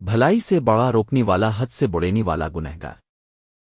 بھلائی سے بڑا روکنے والا حد سے بڑینی والا گنہگار۔